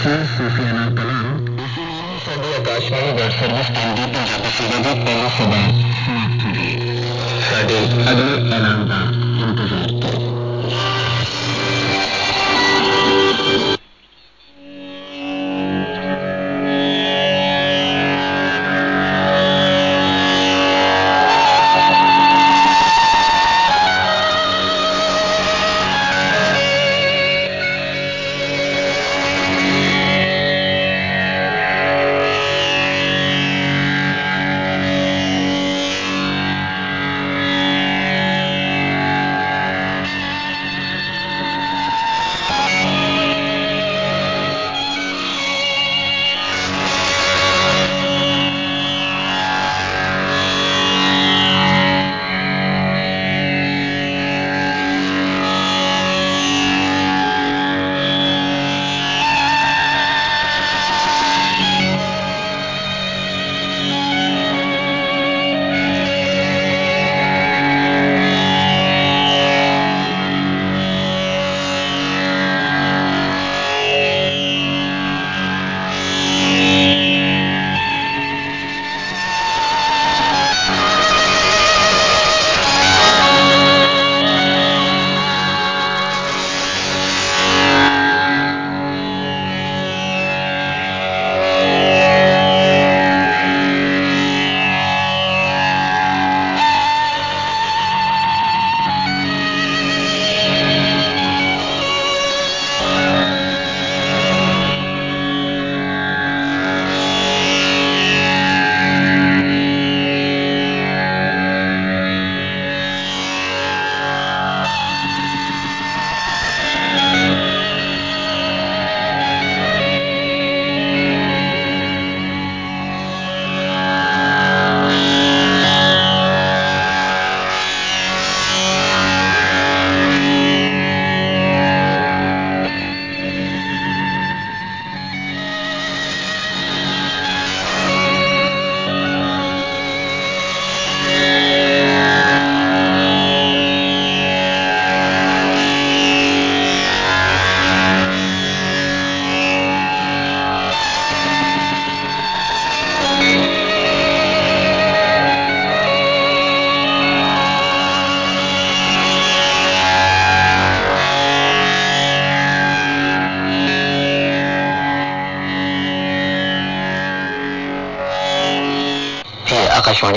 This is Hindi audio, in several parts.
प्रवासी सूफियाना कलाम इसी सदी आकाशवाणी बर्ड सर्विस केंद्रीय पंजाबी सेवा की पहली सेवाएँ समाप्त हो गई अगले ऐलान का इंतज़ार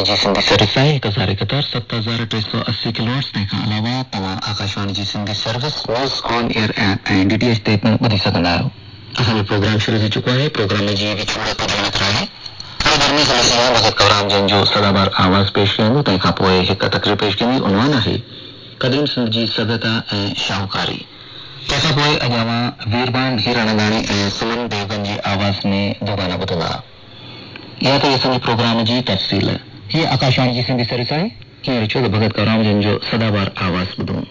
सिंधी सर्विस आहे हिकु हज़ार एकहतरि सत हज़ार टे सौ असी किलोहर्ट्ज़ तंहिं अलावा तव्हां आकाशवाणी जी Sindhi service news on air app ऐं डी टी एच ते पिणु ॿुधी सघंदा आहियो असांजो प्रोग्राम शुरू थी चुको आहे प्रोग्राम जीअं विचूड़ ॿुधण आहे हाणे समस्या भगत कवराम जन जो सदाबार आवाज़ पेश कयूं तंहिं खां पोइ हिकु तकरीर पेश कंदी उनवान आहे कदीम सिंध जी सभ्यता ऐं शाहूकारी तंहिंखां पोइ अॼावा वीरबान हीरानंदाणी ऐं सुमन देवगन जी आवाज़ में दुगाना ॿुधंदा इहा त असांजे प्रोग्राम जी तफ़सील हीअ आकाशवाणी जी सिंधी सर्विस है। छो त भगत कवराम जन जो सदाबार आवाज़ ॿुधूं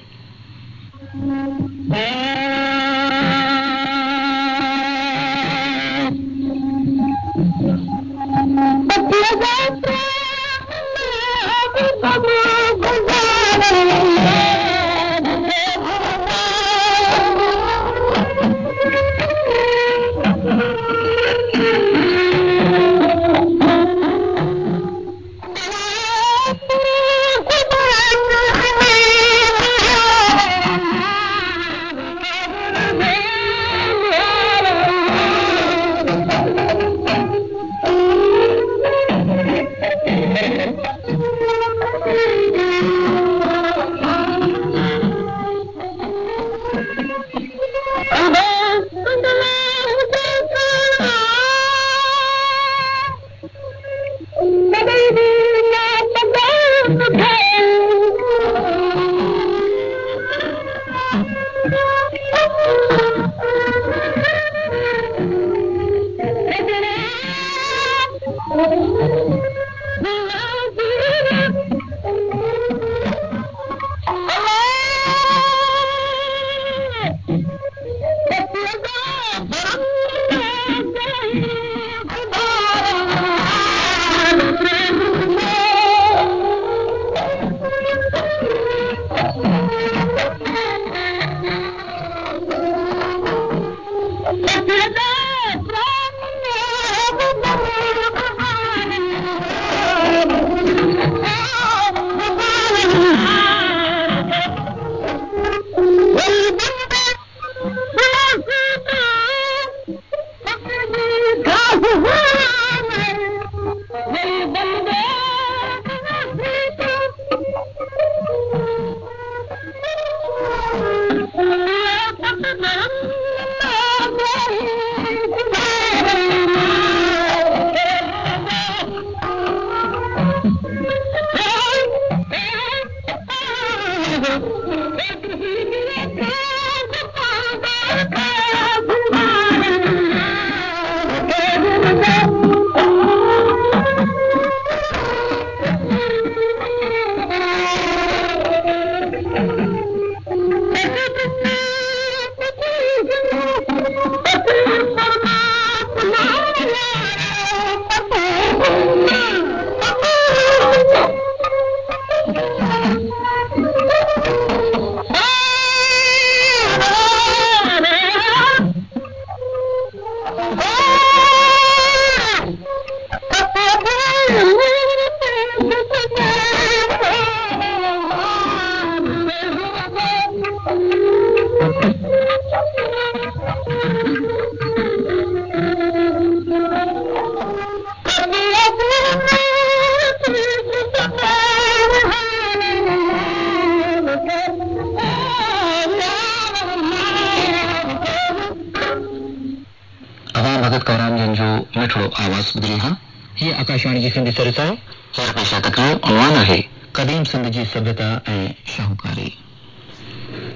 आकाशवाणी जी सिंधी आहे हींअर पेशा तकरीर उनवान आहे क़दीम सिंध जी सभ्यता ऐं शाहूकारी।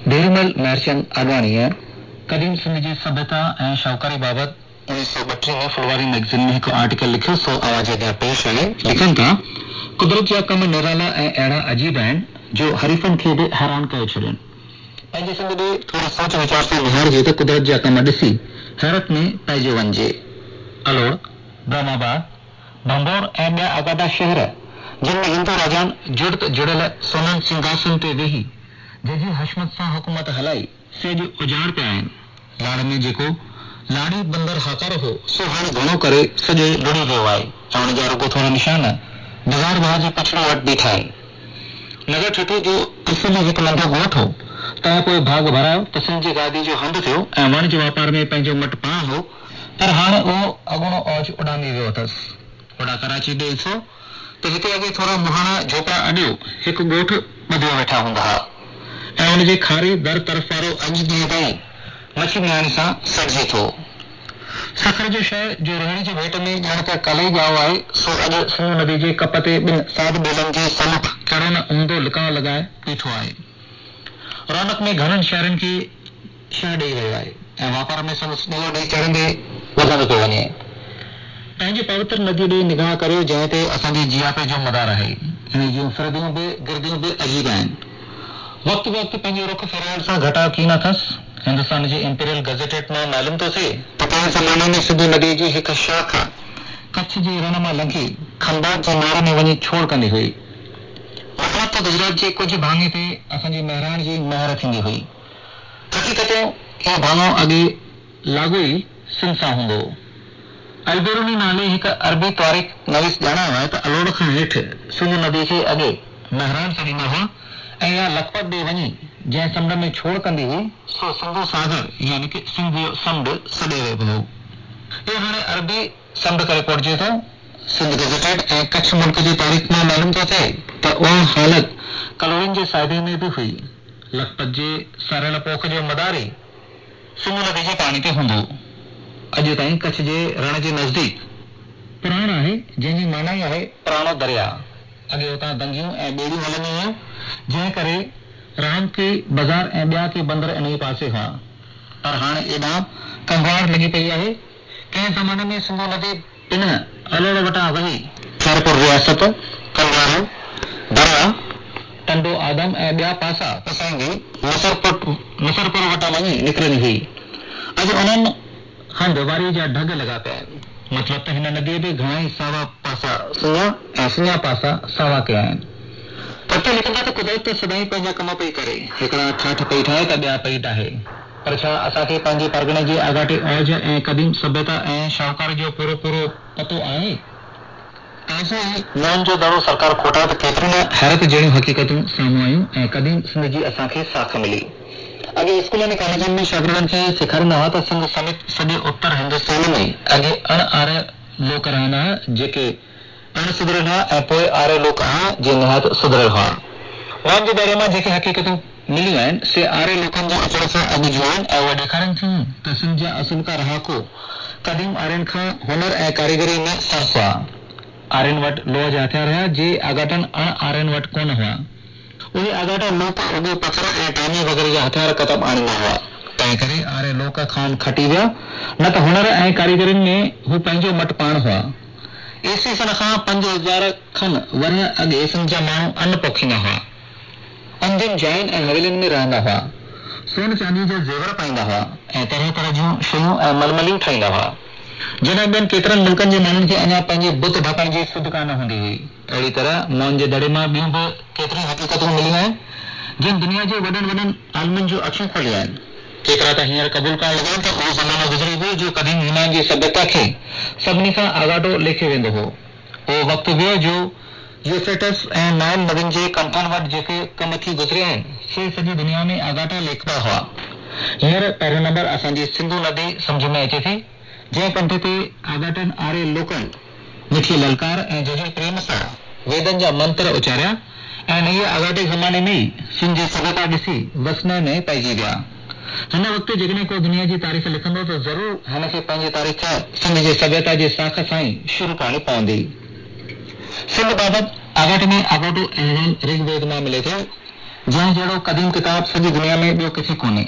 डेरीमल महरचंद आडवाणीअ क़दीम सिंध जी सभ्यता ऐं शाहूकारी बाबति उणिवीह सौ ॿटीह में फुलवारी मैगज़ीन में हिकु आर्टिकल लिखियो सो आवाज़ अॻियाँ पेश आहे लिखनि था कुदरत जा कम निराला ऐं अहिड़ा अजीब आहिनि जो हरीफ़नि खे बि हैरान करे छॾियनि पंहिंजे सिंध ॾे थोरो सोच वीचार सां निहारजे त कुदरत जा कम ॾिसी हैरत में पइजी वञिजे अलोड़ ब्रह्माबाद भंबोर ऐं ॿिया आगादा शहर जिन में हिंदू राजान जुड़त जुड़ियल सोननि सिंघासन ते वेही जंहिंजी हशमत सां हुकूमत हलाई से अॼु उजाड़ पे आहिनि लाड़ में जेको लाड़ी बंदर हाकर हो सो हाणे घणो करे सॼो लुड़ी वियो आहे ऐं हुन जा रुगो थोरा निशान बाज़ार भाउ जी पछड़ो वटि बीठा आहिनि नगर ठठो जो असल में हिकु नंढो ॻोठ हो तंहिं पोइ भाग भरायो त सिंध जी गादी जो हंधु थियो ऐं वाणिज्य वापार में पंहिंजो मट पाण हो पर हाणे उहो अॻूणो औज उॾामी वियो अथसि कराची ॾे ॾिसो त हिते अॻे थोरा मुहाणा झोपड़ा अॾियो हिकु ॻोठ ॿधियो वेठा हूंदा ऐं हुनजे खारे दर तरफ़ वारो अॼु ॾींहं ताईं नियाणी सां सड़िजे थो। सखर जो शइ जो रोहिणी जे भेट में ॼण त कल्ह ॻायो आहे, सो अॼु सिंध नदी जे कप ते ॿिनि साध ॿेलनि जे समुख कहिड़ो न ऊंधो लिकाउ लॻाए बीठो आहे। रौनक में घणनि शहरनि खे शइ ॾेई रहियो आहे, ऐं वापार में संदसि ॾींहों ॾींहुं चढ़ंदे वधंदो पियो वञे। पंहिंजे पवित्र नदी ॾे निगाह करियो जंहिं ते असांजे जियापे जो मदार आहे। इन जूं फिरदियूं बि गिरदियूं बि अजीब आहिनि। वक़्तु वक़्तु पंहिंजो रुख फेराइण सां घटाव की नथसि हिंदुस्तान जे इंपीरियल गज़ेटेड माँ मालूम थो थिए त तंहिं ज़माने में सिंधु नदी जी हिकु शाख कच्छ जे रण माँ लंघी खंभात जे नारे में वञी छोड़ कंदी हुई। मतिलब त गुजरात जे कुझु भाङे ते असांजी महिराण जी महर थींदी हुई। हक़ीक़तो इहो भाङो अॻे लागू ई सिंध सां हूंदो अलबेरुनी नाले हिकु अरबी तारीख़ नवीस ॼाणायो आहे त अलोड़ खां हेठि सिंध नदी खे अॻे महरान छॾींदा हुआ ऐं लखपत ॾे वञी जंहिं समुंड में छोड़ कंदी हुई, सो सिंधु सागर, यानी कि सिंध समुंड सॾे वेबो हो इहो हाणे अरबी समुंड करे कोटिजे थो। सिंध गज़ेटेड ऐं कच्छ मुल्क जी तारीख़ माँ मालूम थो थिए, त उहा हालत कलोरिन जे साइदे में बि हुई। लखपत जे सरियल पोख जो मदारी सिंध नदी जे पाणी ते हूंदो। अॼु ताईं कच्छ जे रण जे नज़दीक। प्राण आहे, जंहिंजी माना ई आहे, पुराणो दरिया। अॻे हुतां दंगियूं ऐं ॿेड़ियूं हलंदियूं हुयूं, जंहिं करे राम के बाज़ार ऐं ॿिया के बंदर इन ई पासे हुआ। पर हाणे एॾां कंगाड़ लॻी पई आहे, कंहिं ज़माने में सिंधु नदी इन अलोड़ वटां वही। खैरपुर रियासत, कंगारू दरा टंडो आदम ऐं ॿिया पासा पसाईंदी नसरपुर नसरपुर वटां वञी निकिरंदी हुई। अॼु उन्हनि हंधि वारी जा ढग पिया आहिनि मतिलब त हिन नदीअ बि घणा सावा पासा, सुञा, ऐं सुञा पासा सावा कया आहिनि। पते लिखंदा त कुदरत सदाई पंहिंजा कम पई करे। हिकिड़ा ठाठ पई ठाहे त ॿिया पई ठाहे। पर छा असांखे पंहिंजे परगणे जे आगाटे औज ऐं क़दीम सभ्यता ऐं शाहूकार जो पूरो पूरो पतो आहे? मोहन जो दड़ो सरकार खोटा त केतिरी न, हैरत जहिड़ियूं हक़ीक़तूं साम्हूं आयूं ऐं क़दीम सिंध जी असांखे साख मिली। अॻे स्कूलनि ऐं कॉलेजनि में शागिर्दनि खे सेखारींदा हुआ त सिंध समेत सॼे उत्तर हिंदुस्तान में अॻे अण आर्य रहंदा हुआ जेके अण सुधरियल हुआ ऐं पोइ आर्य लोक हुआ जे निहायत सुधरियल हुआ उन्हनि जे बारे माँ जेके हक़ीक़तूं मिलियूं आहिनि, से आर्य लोकनि जे अचण सां अॻु जूं आहिनि ऐं उहे ॾेखारनि जा असुलका रहाको, क़दीम आर्यन खां हुनर ऐं कारीगरी में सरस। हुआ आर्यन वटि लोह जा हथियार हुआ जे आगाटन अण आर्यन वटि कोन हुआ। उहे आगाटा लोक रुॻो पथर ऐं वग़ैरह हथियार कतब आणींदा हुआ तंहिं करे आर्य लोक खान खटी विया न त हुनर ऐं कारीगरियुनि में हू पंहिंजो मट पाण हुआ। ईसवी सन खां पंज हज़ार खन वरह अॻे सिंध जा माण्हू अन्न पोखींदा हुआ। अंधियुनि जायुनि ऐं हवेलियुनि में रहंदा हुआ। सोन चांदीअ जा ज़ेवर पाईंदा हुआ। ऐं तरह तरह जूं शयूं ऐं मलमलियूं ठाहींदा हुआ। जे माण्हुनि खे अञा पंहिंजे बुत ढकण जी सुध कान हूंदी अहिड़ी तरह मोहन जे दड़े माँ ॿियूं बि केतिरियूं हक़ीक़तूं मिलियूं आहिनि जिन दुनिया जे वॾनि वॾनि आलमनि जूं अखियूं खोलियूं आहिनि केतिरा त हींअर क़बूल करण लॻा त उहो ज़मानो गुज़री वियो जो कॾहिं यूनान जी सभ्यता खे सभिनी खां आगाटो लेखे वेंदो हो उहो वक़्तु वियो जो यूफ्रेटस ऐं नाइल नदियुनि जे कंठनि वटि जेके कम थी गुज़रिया आहिनि से सॼी दुनिया में आगाटा लेखदा हुआ हींअर पहिरियों नंबर असांजी सिंधु नदी सम्झ में अचे थी जंहिं कंठ ते आगाटनि आरे लोकनि। मिठी ललकार ऐं जहिड़े प्रेम सां वेदनि जा मंत्र उचारिया ऐं नये आगाटे ज़माने में सिंध जी सभ्यता ॾिसी वसने में पइजी विया। हिन वक़्तु जेकॾहिं को दुनिया जी तारीख़ लिखंदो, त ज़रूरु हिनखे पंहिंजी तारीख़ सिंध जे सभ्यता जे साख सां ई शुरू करणी पवंदी। सिंध बाबति आगाट में आगाटो अहवाल ऋग्वेद माँ मिले थो। जंहिं जहिड़ो क़दीम किताब सॼी दुनिया में ॿियो किथे कोन्हे।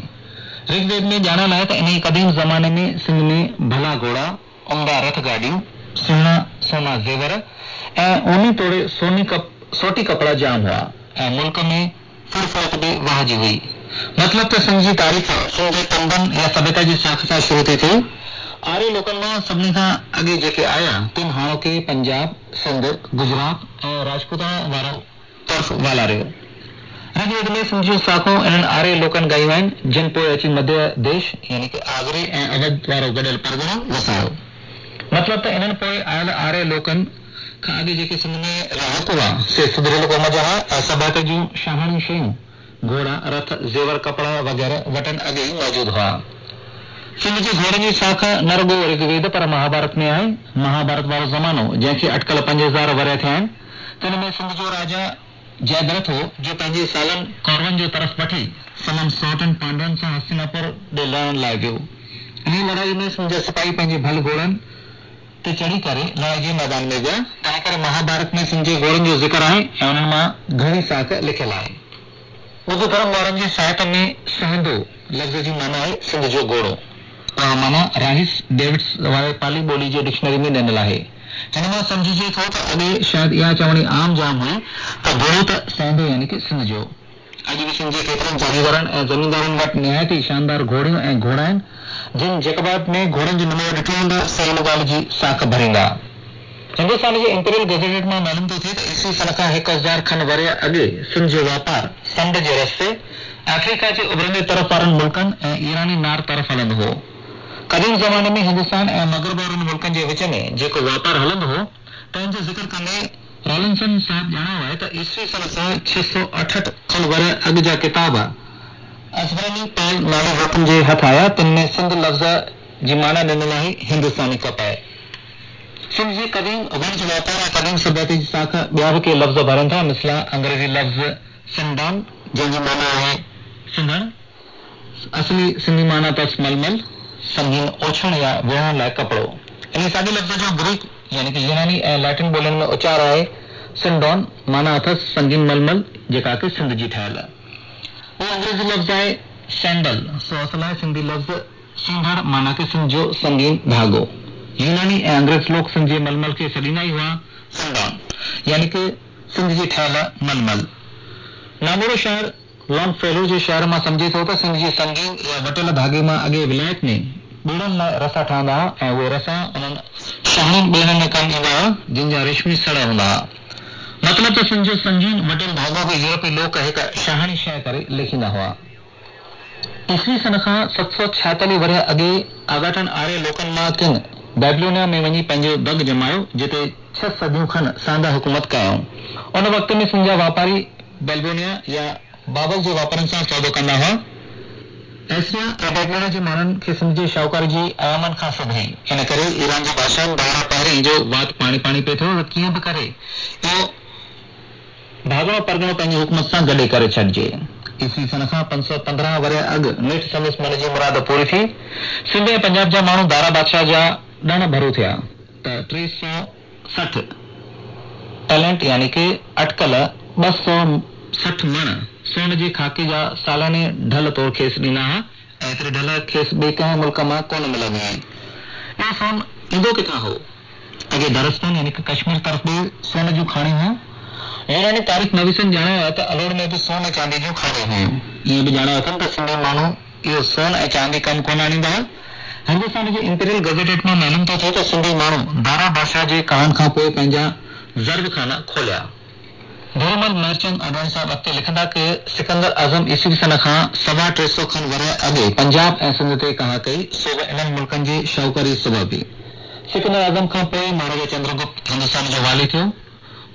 ऋग्वेद में ॼाणल आहे त इन क़दीम ज़माने में सिंध में भला घोड़ा उमदा रथ गाॾियूं सुहिणा सोना ज़ेवर, ऐं ऊनी तोड़े सोनी कप, सोटी कपड़ा जाम हुआ। मुल्क में फुरफत बि वाहजी हुई। मतिलब त सिंध जी तारीख़ सिंध जे या सभ्यता जी शाख शुरू थी थी। आर्य लोकनि माँ सभिनी खां अॻे जेके आया तिन हाणोके पंजाब सिंध गुजरात ऐं राजपूताना वारो तर्फ़ वालारियो ऋग्वेद साखूं लोकनि ॻायूं आहिनि जिन पोइ अची मध्य देश यानी कि आगरे ऐं वारो गॾियल परगिणो वसायो मतिलब त इन्हनि पोइ आयल आर्य लोकनि खां अॻे जेके सिंध में हुआ से सुधरियल क़ौम जा हुआ सभ्यता जूं शाहाणी शयूं घोड़ा रथ जेवर कपड़ा वग़ैरह वटन अॻे ई मौजूद हुआ सिंध जे घोड़नि जी शाख न रुॻो ऋग्वेद पर महाभारत में आहे महाभारत वारो ज़मानो जंहिंखे अटकल पंज हज़ार वरिया थिया आहिनि तिन में सिंध जो राजा जयद्रथ जो पंहिंजे सालनि कौरवनि जो तरफ़ वठी संदन सौटनि पांडवनि सां हस्तिनापुर ॾे लड़ण लाइ वियो इन लड़ाई में सिंध जा सिपाही पंहिंजे भल घोड़नि ते चढ़ी करे लड़ाई जे मैदान में विया तंहिं करे महाभारत में सिंध घोड़नि जो ज़िक्र आहे, ऐं उन्हनि माँ घणी साख लिखियल आहे। उर्दू धर्म वारनि जी साहित्य में सहंदो लफ़्ज़ जी माना आहे सिंध जो घोड़ो माना राहिस डेविड्स वारे पाली ॿोली जे डिक्शनरी में ॾिनल आहे। हिन माँ सम्झिजे थो त अॻे शायदि इहा चवणी आम जाम हुई, त त सहंदो यानी कि सिंध जो अॼु बि सिंध जे जागीरदारनि ऐं ज़मीनदारनि वटि ई शानदार घोड़ियूं ऐं घोड़ा जिन जेकबाद में घोड़नि जो नमूनो ॾिठो हूंदा से हिन ॻाल्हि जी साख भरींदा हिंदुस्तान जे इंपीरियल गज़ेटेड माँ मालूम थो थिए त सन खां हिकु हज़ार खनि वरे अॻु सिंध जो वापारु समुंड जे रस्ते, अफ्रीका जे उभरंदे तरफ़ वारनि मुल्कनि ऐं ईरानी नार तरफ़ हलंदो हो। क़दीम ज़माने में हिंदुस्तान ऐं मगरब वारनि मुल्कनि जे विच में जेको वापारु हलंदो हो तंहिंजो ज़िक्र कंदे रॉलिंसन साहिब ॼाणायो आहे त ईसवी सन खां छह सौ अठहठि खनि वर अॻु जा किताब असबरनी पाल नाले वक़्तनि जे हथ आया, तिन में सिंध लफ़्ज़ जी माना ॾिनल आहे, हिंदुस्तानी कपाए सिंध जी कदीम, वंश वापार ऐं कदीम सभ्यता जी शाख ॿिया बि के लफ़्ज़ भरनि था, मिसला अंग्रेज़ी लफ़्ज़ सिंडान जंहिंजी माना आहे सिंधण असली सिंधी माना अथसि मलमल। संगीन ओछण या विहण लाइ कपिड़ो। इन साॻे लफ़्ज़ जो ग्रीक, यानी कि यूनानी ऐं लैटिन ॿोलियुनि में उचार आहे सिंडॉन माना अथसि संगीन मलमल, जेका कि सिंध जी ठहियल उहो अंग्रेज़ी लफ़्ज़ आहे सैंडल। सो असल आहे सिंधी लफ़्ज़ सींधड़ माना कि सिंध जो संगीन धागो। यूनानी ऐं अंग्रेज़ लोग सिंध जे मलमल खे सॾींदा ई हुआ सिंडॉन यानी कि सिंध जी ठहियल मलमल। नामोरो शहर थो त सिंध जी संगीन या वटियल धागे माँ अॻे विलायत लाइ रसा ठहंदा ऐं उहे रसा उन्हनि शहरनि ॿेड़नि में कमु ईंदा हुआ जिन जा रेशमी सड़ हूंदा। हुआ मतिलब त सिंध जो संगीन वटियल धागो बि यूरोपी लोक हिकु शाहाणी शइ करे लिखींदा हुआ। ईसवी सन खां सत सौ छाएतालीह वरिया अॻे आगाटनि आर्य लोकनि माँ किन बेबलोनिया में वञी पंहिंजो दग जमायो, जिते छह सदियूं खनि सांदा हुकूमत कयऊं। उन वक़्त में सिंध जा वापारी बेलबोनिया या बाबल जे वापारनि सां सौदो कंदा हुआ एसिया ऐं बेबलोनिया जे माण्हुनि खे सिंध जे जी आयामनि खां सभई हिन करे ईरान जे बादशाह दारा पहिरीं जो वात पाणी पाणी पिए थियो त कीअं बि करे। इहो भागणो परगणो पंहिंजी हुकूमत सां गॾे करे छॾिजे। ईसवी सन खां पंज सौ पंद्रहं वरिया अॻु नेठ संदसि मन जी मुराद पूरी थी। सिंध ऐं पंजाब जा माण्हू दारा बादशाह जा ॾण भरू थिया। त टे सौ सठि टैलेंट यानी कि अटकल ॿ सौ सठि मण सोन जे खाके जा सालाने ढल तौर खेसि ॾींदा हुआ ऐं एतिरे ढल खेसि ॿिए कंहिं मुल्क माँ कोन मिलंदी हुई इहो सोन ईंदो किथां हो अॻे दरस्तान यानी कि कश्मीर तरफ़ बि सोन जूं खाणियूं हुयूं यूनानी तारीख़ नवीसनि ॼाणायो आहे त अलोड़ में बि सोन चांदी जूं खाणियूं हुयूं इएँ बि ॼाणायो अथनि त सिंधी माण्हू इहो सोन ऐं चांदी कमु कोन आणींदा हुआ हिंदुस्तान जे इंपीरियल गज़ेटेड माँ मालूम थो थिए त सिंधी माण्हू दारा बादशाह जे कहण खां पोइ खाना खोलिया साहब अॻिते लिखंदा कि सिकंदर आज़म ईसवी खां सवा टे सौ खनि वरिया अॻे पंजाब ऐं सिंध ते कहा कई सो बि इन्हनि मुल्कनि जी शाहूकारी सबबि सिकंदर आज़म खां पोइ महाराजा चंद्रगुप्त हिंदुस्तान जो वाली थियो।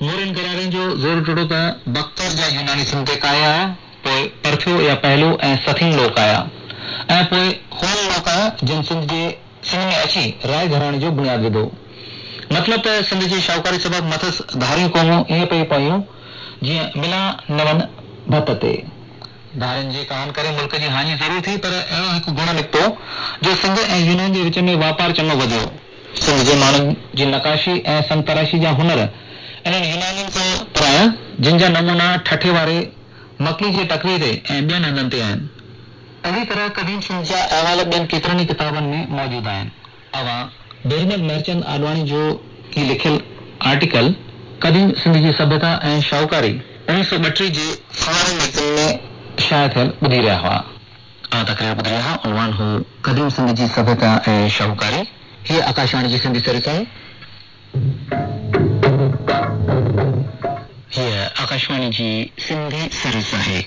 मोरिन गरारनि जो ज़ोर टुटो त बख्तर जा यूनानी सिंध ते काया, पोइ परथियो या पहलू ऐं सथीन लोक आया। ऐं पोइ होल लोक आया, जिन सिंध जे सिंध में अची राय घराणे जो बुनियाद विधो। मतिलब त सिंध जी शाहूकारी सबबि मथसि धारियूं क़ौमूं ईअं पई पयूं जीअं मिला नवन भत ते धारनि जे कान करे, मुल्क जी हाञी ज़रूर थी, पर अहिड़ो हिकु गुण निकितो, जो सिंध ऐं यूनान जे विच में वापार चङो वधियो। सिंध जे माण्हुनि जी नकाशी ऐं संतराशी जा हुनर, इन्हनि यूनानियुनि खां पराया, जिन जा नमूना ठठे वारे मकली जे टकरी ते ऐं ॿियनि हंधनि ते आहिनि। अहिड़ी तरह कदीम सिंध जा अहवाल ॿियनि केतिरनि ई किताबनि में मौजूदु आहिनि। अवां बेरमल मेरचंद आडवाणी जो ही लिखियल आर्टिकल कदीम सिंध जी सभ्यता ऐं शाहूकारी उणिवीह सौ ॿटीह जे में शाया थियल ॿुधी रहिया हुआ। तकरीर ॿुधी रहिया उनवान हो। कदीम सिंध जी सभ्यता ऐं शाहूकारी। हीअ आकाशवाणी जी सिंधी सर्विस आहे हीअ आकाशवाणी जी सिंधी सर्विस आहे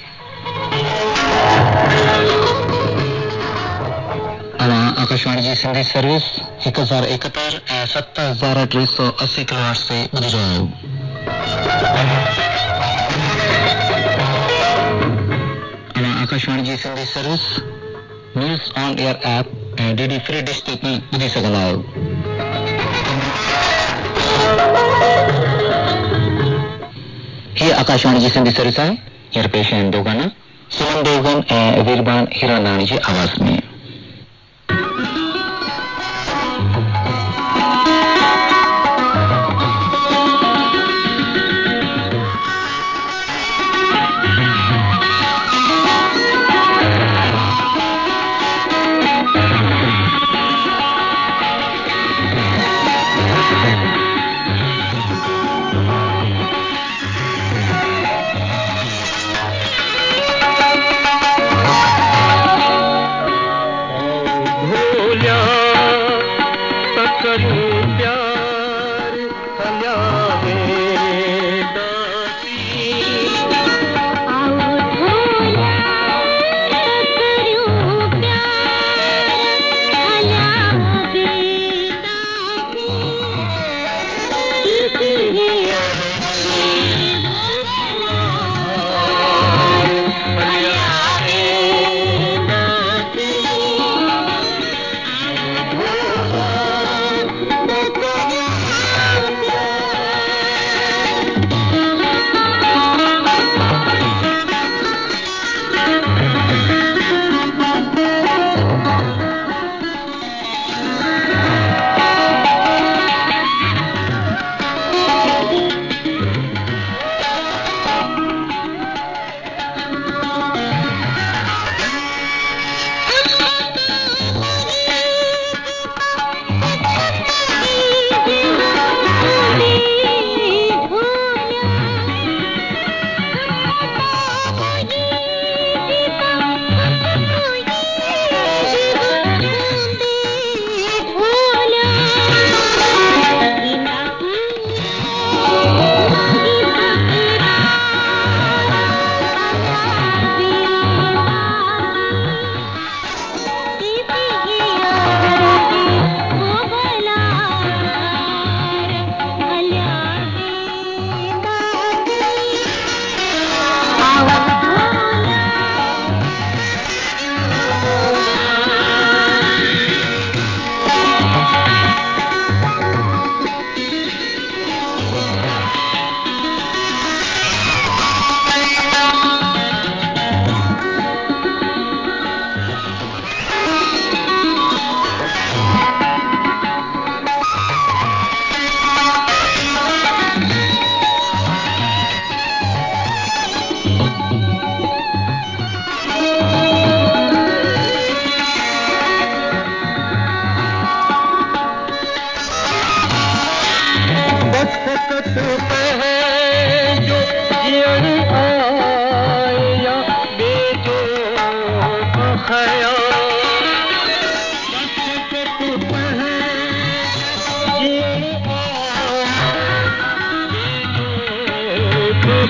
आकाशवाणी जी सिंधी सर्विस हिकु हज़ार एकहतरि ऐं सत हज़ार टे सौ असी किलोहर्ट्ज़ ते ॿुधी रहिया आहियो आकाशवाणी जी Sindhi service, news on air app ऐं डी डी फ्री डिश ते पिणु ॿुधी सघंदा आहियो हीअ आकाशवाणी जी सिंधी सर्विस आहे हींअर पेश आहिनि दो गाना सुमन देवगन ऐं वीरबान हीरानाणी जी आवाज़ में।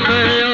mein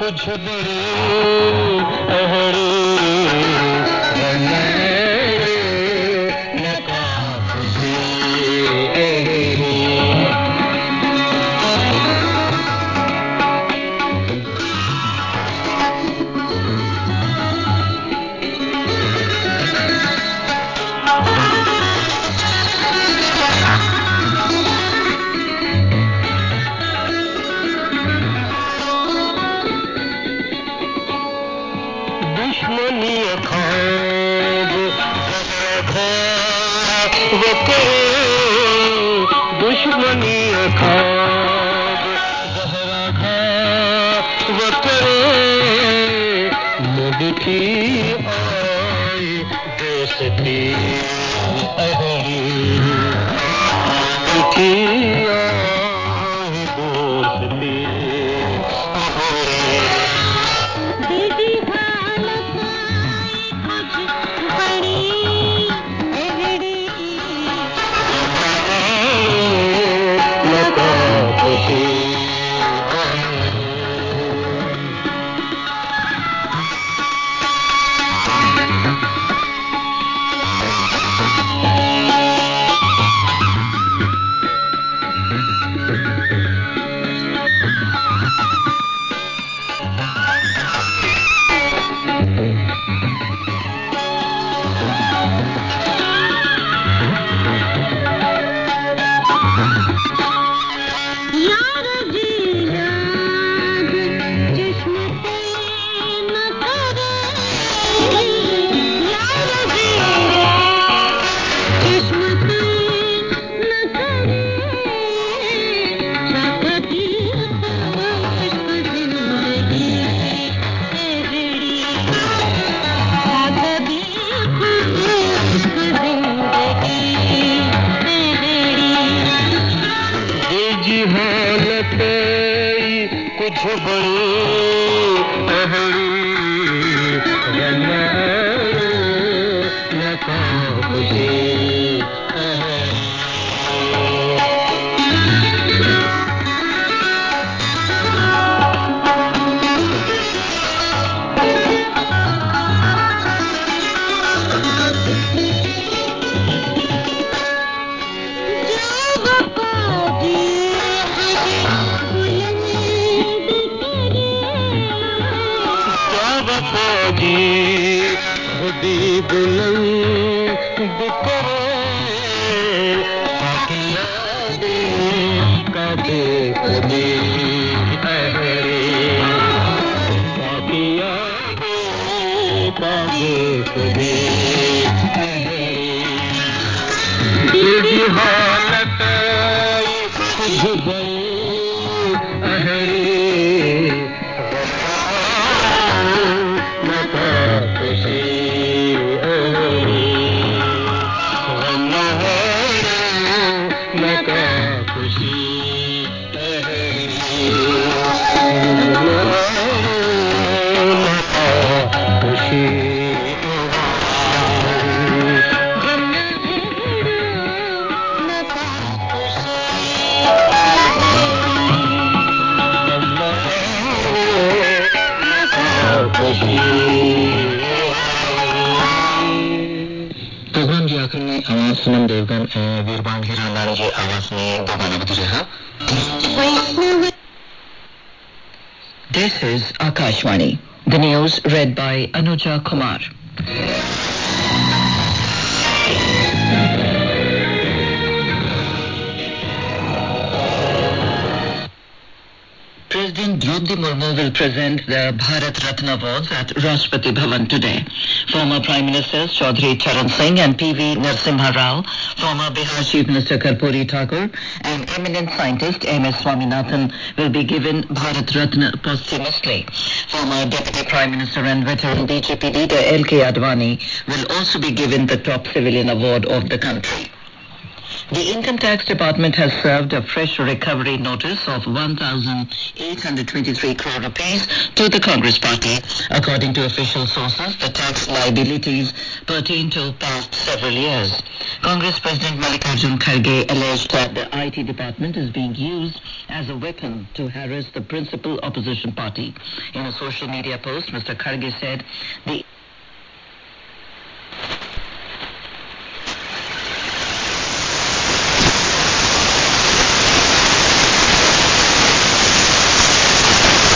कुछ दिल अहरे दोस्ती आई दोस्ती अहली कुछ बड़ी अहड़ी olacağı kılar. Draupadi Murmu will present the Bharat Ratna Awards at Rashtrapati Bhavan today. Former Prime Ministers Chaudhry Charan Singh and P.V. Narasimha Rao, former Bihar Chief Minister Karpuri Thakur, and eminent scientist M.S. Swaminathan will be given Bharat Ratna posthumously. Former Deputy Prime Minister and veteran BJP leader L.K. Advani will also be given the top civilian award of the country. The Income Tax Department has served a fresh recovery notice of 1,823 crore rupees to the Congress Party. According to official sources, the tax liabilities pertain to past several years. Congress President Mallikarjun Kharge alleged that the IT department is being used as a weapon to harass the principal opposition party. In a social media post, Mr. Kharge said the